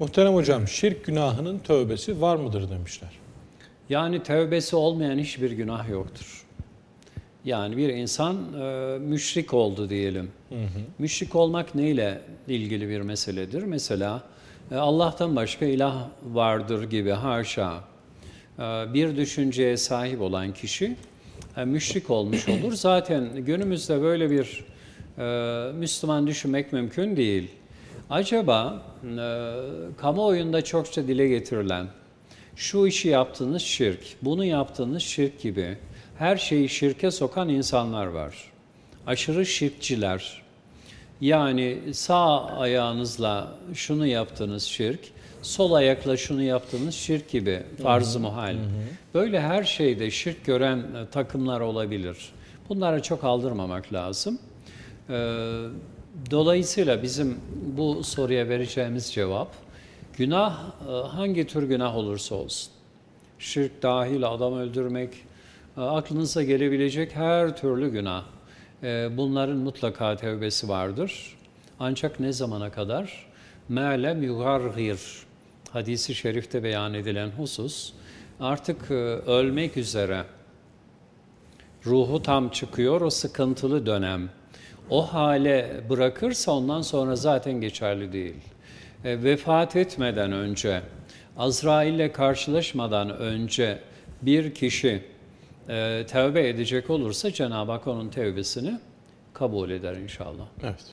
Muhterem hocam şirk günahının tövbesi var mıdır demişler. Yani tevbesi olmayan hiçbir günah yoktur. Yani bir insan e, müşrik oldu diyelim. Müşrik olmak neyle ilgili bir meseledir? Mesela e, Allah'tan başka ilah vardır gibi haşa e, bir düşünceye sahip olan kişi e, müşrik olmuş olur. Zaten günümüzde böyle bir e, Müslüman düşünmek mümkün değil. Acaba e, kamuoyunda çokça dile getirilen şu işi yaptığınız şirk, bunu yaptığınız şirk gibi her şeyi şirke sokan insanlar var. Aşırı şirkçiler. Yani sağ ayağınızla şunu yaptığınız şirk, sol ayakla şunu yaptığınız şirk gibi farz-ı muhal. Böyle her şeyde şirk gören e, takımlar olabilir. Bunlara çok aldırmamak lazım. Ee, Dolayısıyla bizim bu soruya vereceğimiz cevap günah e, hangi tür günah olursa olsun. Şirk dahil adam öldürmek, e, aklınıza gelebilecek her türlü günah. E, bunların mutlaka tevbesi vardır. Ancak ne zamana kadar? Me'lem yugargir. Hadisi şerifte beyan edilen husus. Artık ölmek üzere ruhu tam çıkıyor o sıkıntılı dönem o hale bırakırsa ondan sonra zaten geçerli değil. E, vefat etmeden önce, Azrail ile karşılaşmadan önce bir kişi e, tevbe edecek olursa Cenab-ı Hak onun tevbesini kabul eder inşallah. Evet.